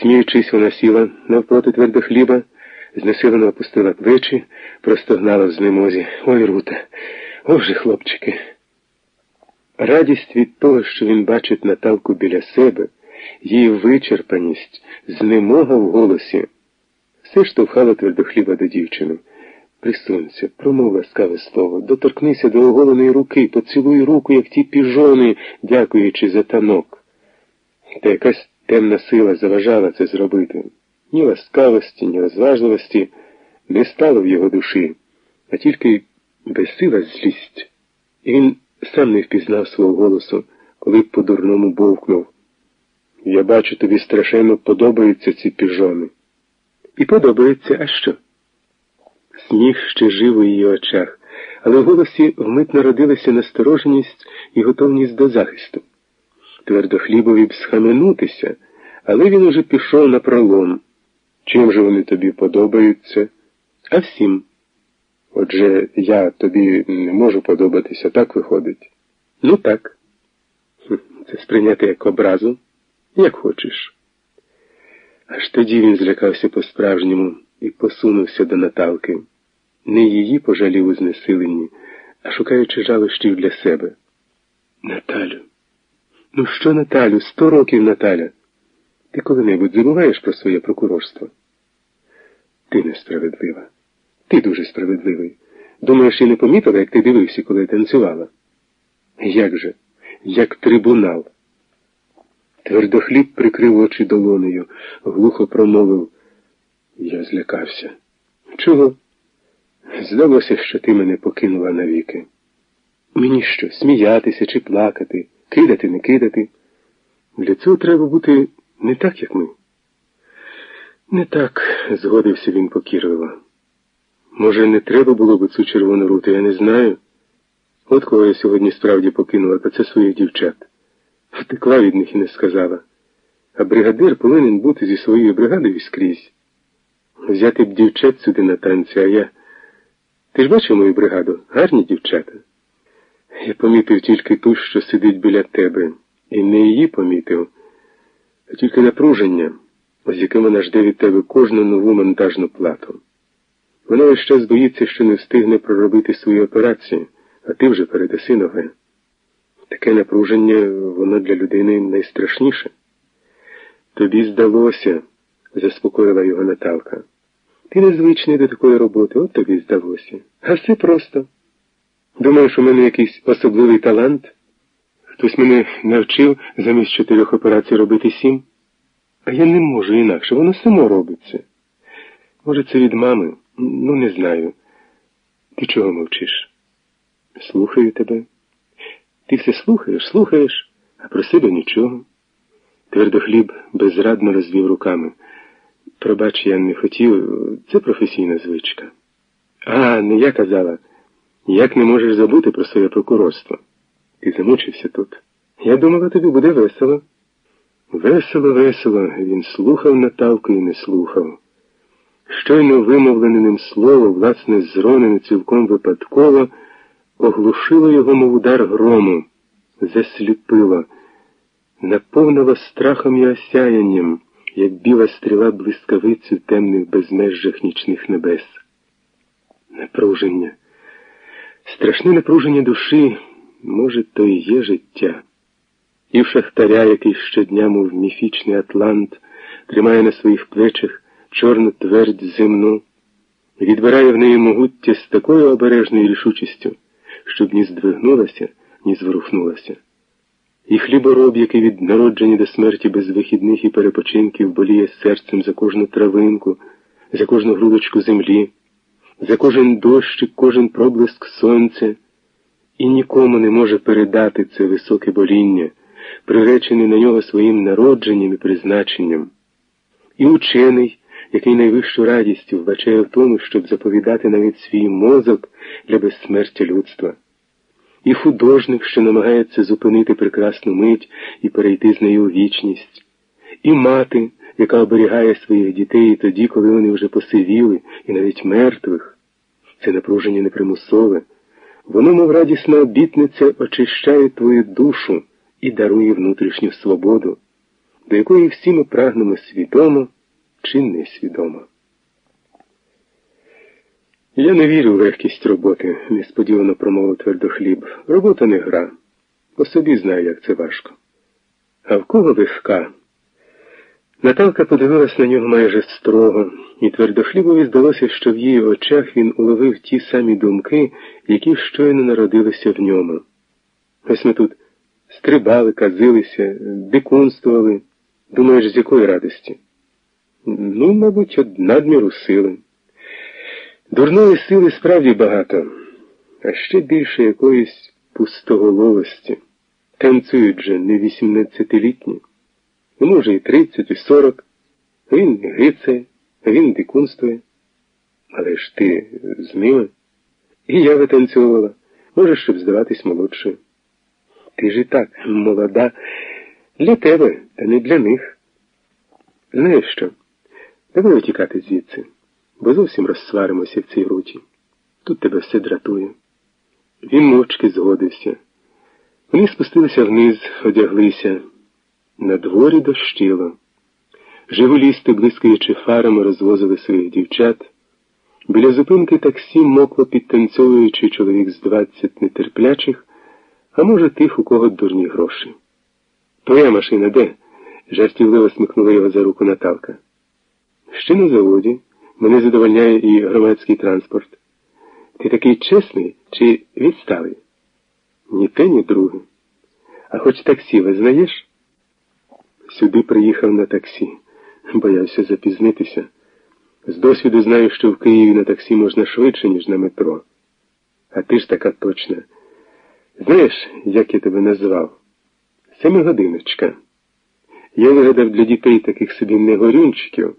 Сміючись, вона сіла навпроти твердохліба, знесилено опустила плечі, простогнала в знемозі. Ой, Рута, ой хлопчики. Радість від того, що він бачить Наталку біля себе, її вичерпаність, знемога в голосі, все штовхало твердохліба до дівчини. Присунься, промов ласкаве слово, доторкнися до оголеної руки, поцілуй руку, як ті піжони, дякуючи за танок. Та якась темна сила заважала це зробити. Ні ласкавості, ні розважливості не стало в його душі, а тільки безсила злість. І він сам не впізнав свого голосу, коли по-дурному бовкнув. Я бачу, тобі страшенно подобаються ці піжони. І подобається, а що? Сніг ще жив у її очах, але в голосі вмить народилася настороженість і готовність до захисту. Твердохлібові б схаменутися, але він уже пішов на пролом. Чим же вони тобі подобаються? А всім. Отже, я тобі не можу подобатися, так виходить? Ну так. Це сприйняти як образу, як хочеш. Аж тоді він злякався по-справжньому і посунувся до Наталки. Не її пожалів у знесиленні, а шукаючи жалощів для себе. Наталю. Ну що, Наталю, сто років Наталя? Ти коли-небудь забуваєш про своє прокурорство? Ти несправедлива. Ти дуже справедливий. Думаєш, я не помітила, як ти дивився, коли я танцювала? Як же? Як трибунал. Твердохліб прикрив очі долонею, глухо промовив. Я злякався. Чого? Здалося, що ти мене покинула навіки. Мені що, сміятися чи плакати, кидати, не кидати? Для цього треба бути не так, як ми. Не так, згодився він покірливо. Може, не треба було б цю червону руту, я не знаю. От кого я сьогодні справді покинула, та це своїх дівчат. Втекла від них і не сказала. А бригадир повинен бути зі своєю бригадою скрізь. Взяти б дівчат сюди на танці, а я. Ти ж бачив мою бригаду? Гарні дівчата. Я помітив тільки ту, що сидить біля тебе, і не її помітив, а тільки напруження, з яким вона жде від тебе кожну нову монтажну плату. Вона весь час боїться, що не встигне проробити свою операцію, а ти вже передаси ноги. Таке напруження, воно для людини найстрашніше. Тобі здалося, заспокоїла його Наталка. Ти незвичний до такої роботи, от тобі здалося. А все просто. Думаєш, у мене якийсь особливий талант? Хтось мене навчив замість чотирьох операцій робити сім? А я не можу інакше, воно само робиться. Може, це від мами? Ну, не знаю. Ти чого мовчиш? Слухаю тебе. Ти все слухаєш, слухаєш, а про себе нічого. Твердохліб безрадно розвів руками. Пробач, я не хотів, це професійна звичка. А, не я казала, як не можеш забути про своє прокурорство. Ти замучився тут. Я думала, тобі буде весело. Весело, весело, він слухав Наталку і не слухав. Щойно вимовлене ним слово, власне, зронене цілком випадково, оглушило його, мов удар грому, засліпило, наповнило страхом і осяянням як біла стріла блискавицю темних безмежжах нічних небес. Напруження, страшне напруження душі, може, то і є життя. І в шахтаря, який щодня, мов міфічний Атлант, тримає на своїх плечах чорну твердь земну, відбирає в неї могуття з такою обережною рішучістю, щоб ні здвигнулася, ні зворухнулася. І хлібороб, який від народження до смерті без вихідних і перепочинків боліє серцем за кожну травинку, за кожну грудочку землі, за кожен дощ і кожен проблиск сонця, і нікому не може передати це високе боління, приречене на нього своїм народженням і призначенням. І учений, який найвищу радість вбачає в тому, щоб заповідати навіть свій мозок для безсмертя людства і художник, що намагається зупинити прекрасну мить і перейти з нею у вічність, і мати, яка оберігає своїх дітей тоді, коли вони вже посивіли, і навіть мертвих. Це напруження непримусове. Воно, мов радісна обітниця, очищає твою душу і дарує внутрішню свободу. до якої всі ми прагнемо свідомо чи несвідомо. Я не вірю в легкість роботи, несподівано промовив твердохліб. Робота не гра. По собі знаю, як це важко. А в кого легка? Наталка подивилась на нього майже строго, і твердохлібові здалося, що в її очах він уловив ті самі думки, які щойно народилися в ньому. Ось ми тут стрибали, казилися, дикунствували. Думаєш, з якої радості? Ну, мабуть, надміру сили. Дурної сили справді багато, а ще більше якоїсь пустоголовості. Танцюють же не вісімнадцятилітні. Ну, може, і тридцять, і сорок. Він гицає, він дикунствує. Але ж ти з ними. І я витанцьовувала. Може, щоб здаватись молодшою. Ти ж і так, молода, для тебе, та не для них. Знаєш що? Давай утікати звідси, бо зовсім розсваримося в цій руті. Тут тебе все дратує. Він мовчки згодився. Вони спустилися вниз, одяглися. На дворі дощило. Живолісти, блискаючи фарами, розвозили своїх дівчат. Біля зупинки таксі мокло підтанцьовуючи чоловік з двадцять нетерплячих, а може, тих, у кого дурні гроші. Твоя машина де? жартівливо смикнула його за руку Наталка. Ще на заводі. Мене задовольняє і громадський транспорт. Ти такий чесний чи відсталий? Ні те, ні друге. А хоч таксі визнаєш? Сюди приїхав на таксі. Боявся запізнитися. З досвіду знаю, що в Києві на таксі можна швидше, ніж на метро. А ти ж така точна. Знаєш, як я тебе назвав? Семигодиночка. Я вигадав для дітей таких собі негорюнчиків.